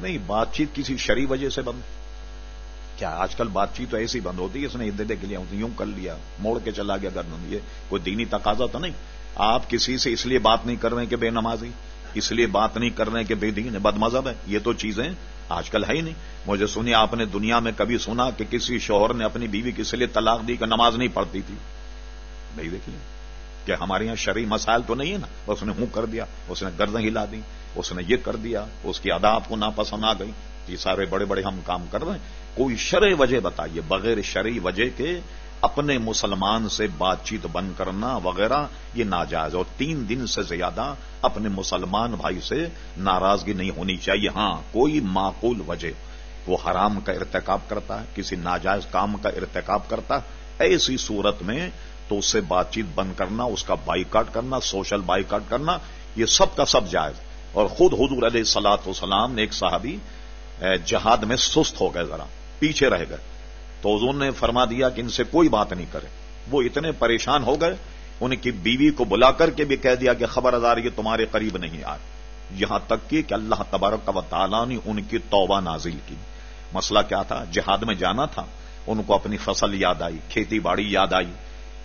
نہیں، بات چیت کسی شری وجہ سے بند۔ کیا آج کل بات چیت تو ایسی بند ہوتی ہے، اس نے دے کے لیا، یوں کر لیا، موڑ کے چلا گیا گرن یہ کوئی دینی تقاضا تو نہیں؟ آپ کسی سے اس لیے بات نہیں کر رہے کہ بے نمازی، اس لیے بات نہیں کر رہے کہ بے دین بد مذہب ہے۔ یہ تو چیزیں آج کل ہے ہی نہیں۔ مجھے سنیا آپ نے دنیا میں کبھی سنا کہ کسی شوہر نے اپنی بیوی کس لیے طلاق دی کہ نماز نہیں پڑھتی تھی؟ نہیں دیکھ لیں کہ ہمارے یہاں شرعی مسائل تو نہیں ہے نا۔ اس نے منہ کر دیا، اس نے گردیں ہلا دی اس نے یہ کر دیا، اس کی ادا آپ کو ناپسند آ گئی۔ یہ سارے بڑے بڑے ہم کام کر رہے ہیں۔ کوئی شرع وجہ بتائیے، بغیر شرعی وجہ کے اپنے مسلمان سے بات چیت بند کرنا وغیرہ یہ ناجائز اور تین دن سے زیادہ اپنے مسلمان بھائی سے ناراضگی نہیں ہونی چاہیے۔ ہاں کوئی معقول وجہ۔ وہ حرام کا ارتکاب کرتا ہے، کسی ناجائز کام کا ارتکاب کرتا ہے۔ ایسی صورت میں تو اس سے بات چیت بند کرنا، اس کا بائی کاٹ کرنا، سوشل بائی کاٹ کرنا، یہ سب کا سب جائز۔ اور خود حضور علیہ سلاط وسلام نے ایک صحابی جہاد میں سست ہو گئے ذرا، پیچھے رہ گئے۔ تو حضور نے فرما دیا کہ ان سے کوئی بات نہیں کرے۔ وہ اتنے پریشان ہو گئے، ان کی بیوی کو بلا کر کے بھی کہہ دیا کہ خبر ادار یہ تمہارے قریب نہیں آئے۔ یہاں تک کہ اللہ تبارک و تعالیٰ نے ان کی توبہ نازل کی۔ مسئلہ کیا تھا؟ جہاد میں جانا تھا۔ ان کو اپنی فصل یاد آئی، کھیتی باڑی یاد آئی۔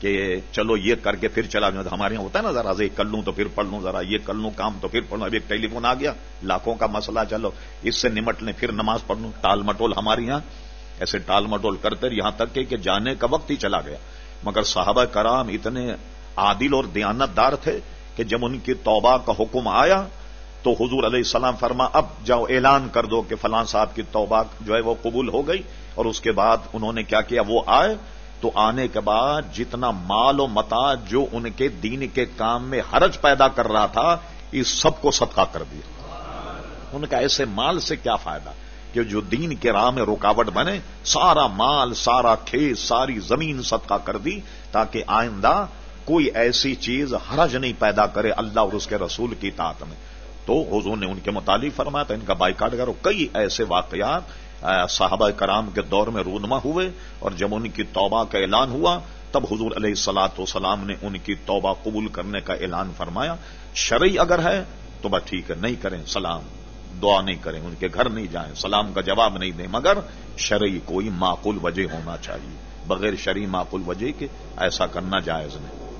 کہ چلو یہ کر کے پھر چلا جاؤں۔ ہمارے یہاں ہوتا ہے نا ذرا یہ کر لوں تو پھر پڑھ لوں، ذرا یہ کر لوں، کام تو پھر پڑھ لوں ابھی ایک ٹیلی فون آ گیا، لاکھوں کا مسئلہ، چلو، اس سے نمٹ لیں، پھر نماز پڑھ لوں۔ ٹال مٹول ہمارے یہاں، ایسے ٹال مٹول کرتے یہاں تک کہ جانے کا وقت ہی چلا گیا۔ مگر صحابہ کرام اتنے عادل اور دیانت دار تھے کہ جب ان کی توبہ کا حکم آیا تو حضور علیہ السلام فرما، اب جاؤ، اعلان کر دو کہ فلاں صاحب کی توبہ جو ہے وہ قبول ہو گئی۔ اور اس کے بعد انہوں نے کیا کیا؟ وہ آئے تو آنے کے بعد جتنا مال و متا جو ان کے دین کے کام میں حرج پیدا کر رہا تھا، اس سب کو صدقہ کر دیا۔ ان کا ایسے مال سے کیا فائدہ؟ کہ جو دین کے راہ میں رکاوٹ بنے، سارا مال، سارا کھیت، ساری زمین صدقہ کر دی، تاکہ آئندہ کوئی ایسی چیز حرج نہیں پیدا کرے اللہ اور اس کے رسول کی طاقت میں۔ تو حضور نے ان کے متعلق فرمایا تھا، ان کا بائیکاٹ کرو۔ کئی ایسے واقعات صحابہ کرام کے دور میں رونما ہوئے اور جب ان کی توبہ کا اعلان ہوا، تب حضور علیہ السلاۃ وسلام نے ان کی توبہ قبول کرنے کا اعلان فرمایا، شرعی اگر ہے تو بس ٹھیک ہے، نہیں کریں، سلام، دعا نہیں کریں، ان کے گھر نہیں جائیں، سلام کا جواب نہیں دیں، مگر شرعی کوئی معقول وجہ ہونا چاہیے، بغیر شرعی معقول وجہ کے ایسا کرنا جائز نہیں۔